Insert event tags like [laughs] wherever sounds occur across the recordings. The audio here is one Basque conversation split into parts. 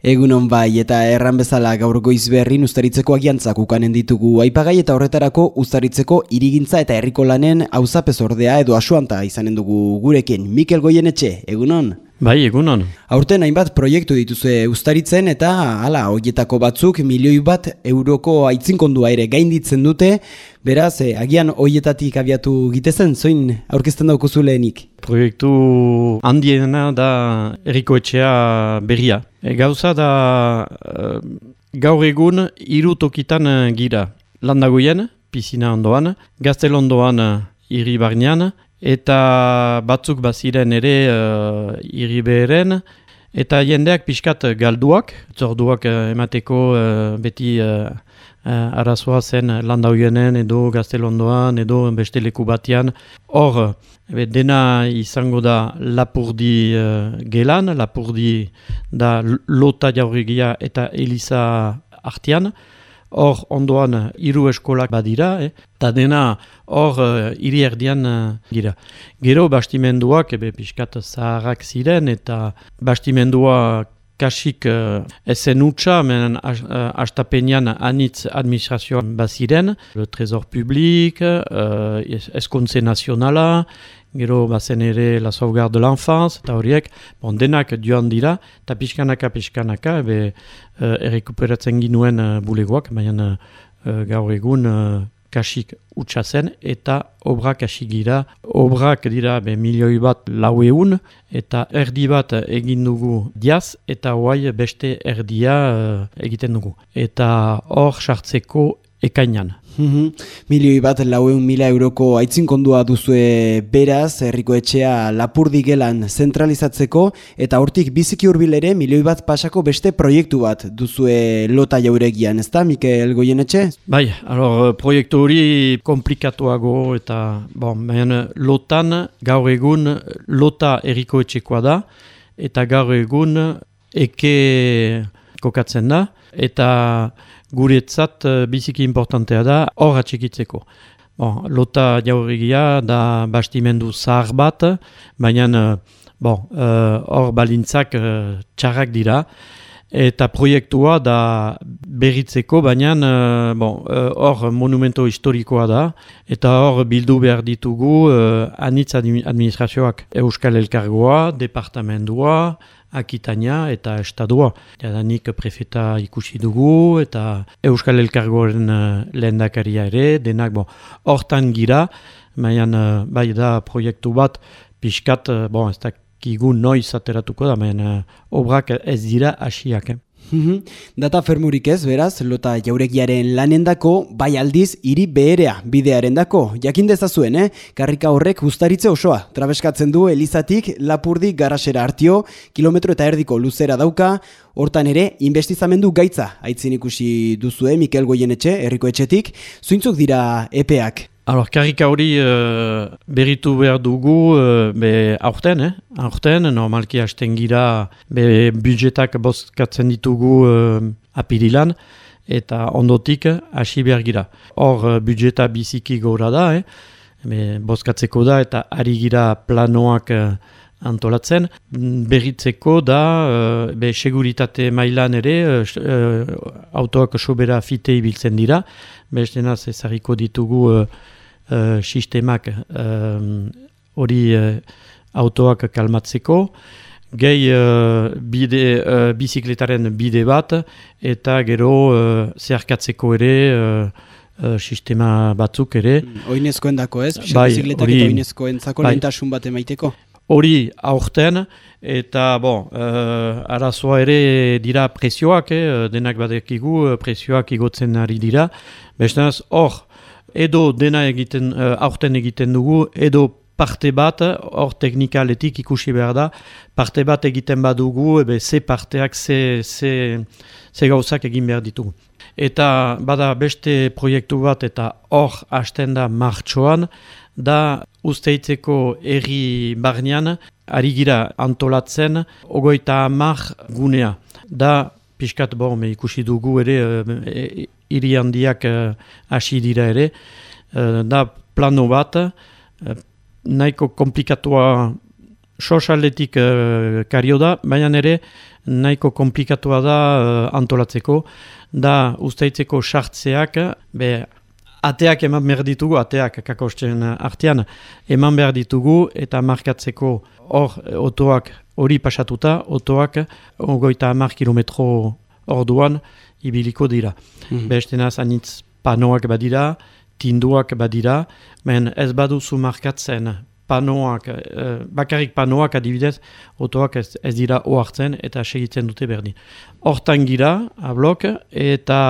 Egunon bai eta erran bezala gaur goiz berrin ustaritzeko agiantzak ukanen ditugu aipagai eta horretarako ustaritzeko irigintza eta herriko lanen auzapez ordea edo asuanta izanen dugu gurekin. Mikel Goienetxe, egunon? Bai, egunon. Aurten hainbat proiektu dituzue ustaritzen eta hala hoietako batzuk milioi bat euroko aitzinkondua ere gainditzen dute, beraz, eh, agian hoietatik abiatu gitezen, zoin aurkezten daukuzu lehenik? Proiektu handiena da erriko etxea berria. E, gauza da e, gaur egun hiru tokitan e, gira. Landagoien, pizina ondoan, gaztel ondoan, irri barnean, eta batzuk baziren ere uh, irri beheren, eta jendeak pixkat galduak, zorduak uh, emateko uh, beti uh, uh, arazoa zen landauienen edo gaztelondoan edo beste leku batean. Hor, dena izango da lapurdi uh, gelan, lapurdi da lota jaurrigia eta eliza artean, hor ondoan hiru eskolak badira, eh? eta dena hor uh, erdian uh, gira. Gero bastimenduak ebe pixkat zaharrak ziren eta bastimendua kasik uh, esen utxa, menen uh, anitz administrazioan baziren, le trezor publik, uh, eskontze nazionala, gero bazen ere la sauvegarde de l'enfance, eta horiek, bon, denak joan dira, eta pixkanaka, pixkanaka, ebe uh, errekuperatzen ginuen uh, bulegoak, baina uh, gaur egun uh, kasik utxa zen, eta obrak kasik gira. Obrak dira be, milioi bat laueun, eta erdi bat egin dugu diaz, eta hoai beste erdia uh, egiten dugu. Eta hor sartzeko ekainan. Mhm. Milioi bat laueun mila euroko aitzin kondua duzue beraz, herriko etxea lapurdi gelan zentralizatzeko, eta hortik biziki hurbil ere milioi bat pasako beste proiektu bat duzue lota jauregian, ez da, Mikel Goien etxe? Bai, alor, proiektu hori komplikatuago eta, bon, baina lotan gaur egun lota herriko etxekoa da, eta gaur egun eke kokatzen da, eta guretzat uh, biziki importantea da hor atxikitzeko. Bon, lota jaurrigia da bastimendu zahar bat, baina uh, bon, uh, hor balintzak txarrak dira, eta proiektua da berritzeko, baina bon, hor monumento historikoa da, eta hor bildu behar ditugu anitz administrazioak Euskal Elkargoa, departamentua, Akitania eta Estadua. Jadanik prefeta ikusi dugu eta Euskal Elkargoren uh, lehendakaria ere, denak bo, hortan gira, maian uh, bai da proiektu bat, pixkat, uh, bon, ez da kigu noiz ateratuko da, maian obrak ez dira asiak. Eh? Data fermurik ez, beraz, lota jauregiaren lanendako, bai aldiz, hiri beherea bidearen dako. Jakin dezazuen, eh? Karrika horrek ustaritze osoa. Trabeskatzen du Elizatik, Lapurdi, Garasera hartio, kilometro eta erdiko luzera dauka, hortan ere, investizamendu gaitza. Aitzin ikusi duzue, Mikel Goienetxe, herriko etxetik. Zuintzuk dira EPEak? Alors, karika hori uh, berritu behar dugu uh, be aurten, eh? aurten, normalki hasten gira be budgetak bozkatzen ditugu uh, apirilan, eta ondotik hasi behar gira. Hor uh, budgeta biziki gora da, eh? be, bozkatzeko da eta ari gira planoak uh, antolatzen. Berritzeko da, uh, be seguritate mailan ere, uh, autoak sobera fite ibiltzen dira, bestenaz ezariko ditugu uh, sistemak hori uh, autoak kalmatzeko, gehi uh, bide, uh, bizikletaren bide bat, eta gero uh, zeharkatzeko ere uh, sistema batzuk ere. Oinezkoen dako ez? Bai, bizikletak eta oinezkoen zako bai, bat emaiteko? Hori aurten, eta bon, uh, arazoa ere dira presioak, eh, denak badekigu presioak igotzen ari dira. Bestenaz, hor, edo dena egiten, uh, aurten egiten dugu, edo parte bat, hor teknikaletik ikusi behar da, parte bat egiten badugu, ebe ze parteak, ze, ze, ze gauzak egin behar ditugu. Eta bada beste proiektu bat eta hor hasten da martxoan, da usteitzeko erri barnean, ari gira antolatzen, ogoita amar gunea. Da, pixkat, bon, ikusi dugu ere, e, hiri handiak uh, hasi dira ere, uh, da plano bat, uh, nahiko komplikatua sosaldetik uh, kario da, baina ere nahiko komplikatua da antolatzeko, da usteitzeko sartzeak, be, ateak eman behar ditugu, ateak kakosten artean eman behar ditugu, eta markatzeko hor otoak hori pasatuta, otoak ogoita amar kilometro orduan ibiliko dira. Mm -hmm. Bestenaz, anitz panoak badira, tinduak badira, men ez baduzu markatzen panoak, eh, bakarrik panoak adibidez, otoak ez, ez dira oartzen eta segitzen dute berdin. Hortan gira, ablok, eta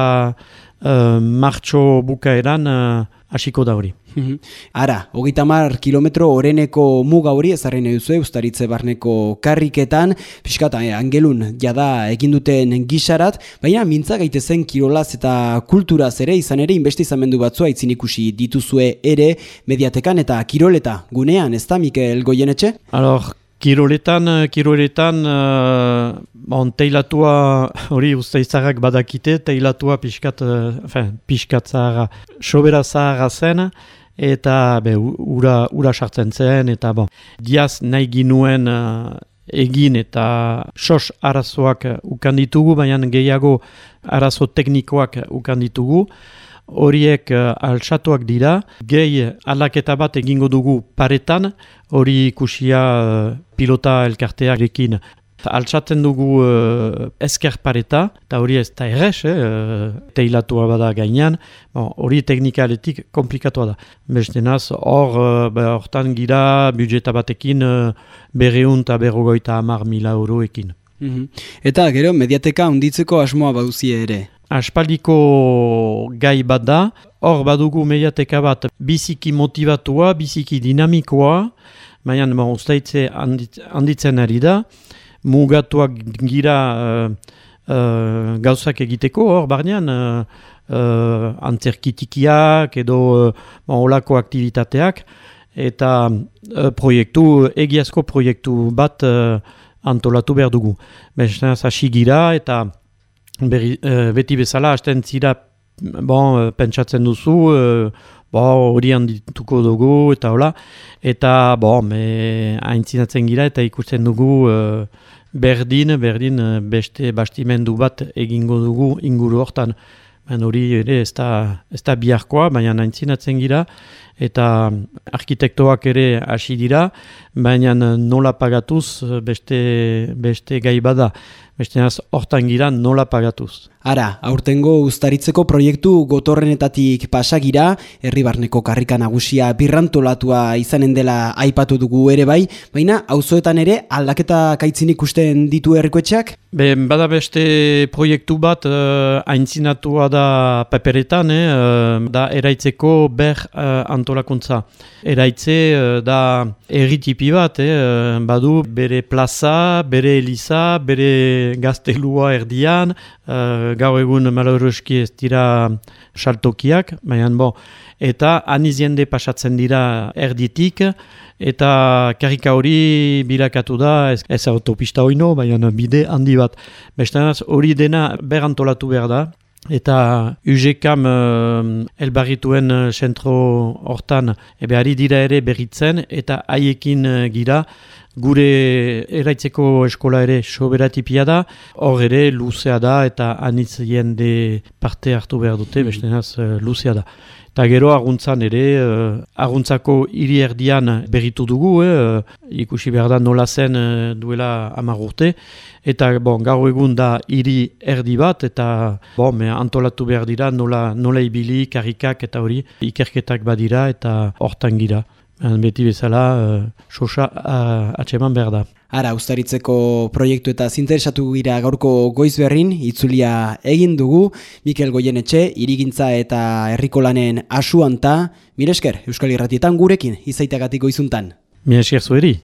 uh, martxo bukaeran uh, hasiko da hori. Mhm. Ara, hogeita mar kilometro oreneko muga hori ezarren eduzu eustaritze barneko karriketan, piskata, eh, angelun jada eginduten gisarat, baina mintza gaitezen kirolaz eta kulturaz ere, izan ere, investizamendu batzua itzin ikusi dituzue ere, mediatekan eta kiroleta gunean, ez da, Mikel Goyenetxe? Alor, Kiroletan, eh, kiroletan, uh, bon, teilatua, [laughs] hori uste izarrak badakite, teilatua pixkat, uh, pixkat zahara, sobera zahara zen, eta be, ura, ura sartzen zen, eta bon, diaz nahi ginuen uh, egin eta sos arazoak ukan ditugu, baina gehiago arazo teknikoak ukan ditugu, horiek uh, altsatuak dira, gehi alaketa bat egingo dugu paretan, hori ikusia uh, pilota elkartearekin Altsatzen dugu uh, esker pareta, eta hori ez da errez, eh, teilatua bada gainean, hori bon, teknikaletik komplikatua da. Bestenaz, hor, uh, hortan gira, budjeta batekin, uh, berreun eta berrogoita amar mila euroekin. Mm Eta gero, mediateka unditzeko asmoa baduzie ere? Aspaldiko gai bat da, hor badugu mediateka bat biziki motivatua, biziki dinamikoa, baina, ustaitze handitzen ari da, mugatuak gira uh, uh, gauzak egiteko, hor barnean, uh, uh, antzerkitikiak edo uh, olako aktivitateak, eta uh, proiektu, egiazko proiektu bat uh, antolatu behar dugu. Bestenaz hasi gira eta berri, uh, beti bezala hasten zira bon, uh, pentsatzen duzu, uh, hori handituko dugu eta hola, eta bon, haintzinatzen gira eta ikusten dugu berdin, berdin eh, beste bastimendu bat egingo dugu inguru hortan. Ben hori ere ez da, ez da biharkoa, baina naintzinatzen gira, eta arkitektoak ere hasi dira, baina nola pagatuz beste, beste gai bada. Beste hortan gira nola pagatuz. Ara, aurtengo ustaritzeko proiektu gotorrenetatik pasagira, herribarneko karrika nagusia birrantolatua izanen dela aipatu dugu ere bai, baina auzoetan ere aldaketa kaitzin ikusten ditu herrikoetxeak? Be, bada beste proiektu bat uh, aintzinatua da peperetan, eh, uh, da eraitzeko ber uh, antolakuntza. Eraitze uh, da erritipi bat, eh, badu bere plaza, bere eliza, bere gaztelua erdian, gaur egun malauroski ez dira saltokiak, baina bo, eta aniziende pasatzen dira erditik, eta karika hori bilakatu da, ez, ez autopista oino, baina bide handi bat. Bestanaz hori dena berantolatu behar da, eta UGKAM uh, elbarrituen zentro hortan ebe ari dira ere berritzen, eta haiekin uh, gira, Gure eraitzeko eskola ere soberatipia da, hor ere luzea da eta anitz jende parte hartu behar dute, mm. bestenaz uh, luzea da. Eta gero aguntzan ere, uh, aguntzako hiri erdian berritu dugu, eh, ikusi behar da nola zen uh, duela amagurte, eta bon, gaur egun da hiri erdi bat, eta bon, me antolatu behar dira nola, nola ibili, karikak eta hori ikerketak badira eta hortan gira beti bezala, uh, sosa uh, atseman behar da. Ara, ustaritzeko proiektu eta zinteresatu gira gaurko goiz berrin, itzulia egin dugu, Mikel Goienetxe, irigintza eta herriko lanen asuanta, miresker, Euskal Irratietan gurekin, izaiteagatik goizuntan. Miresker zueri.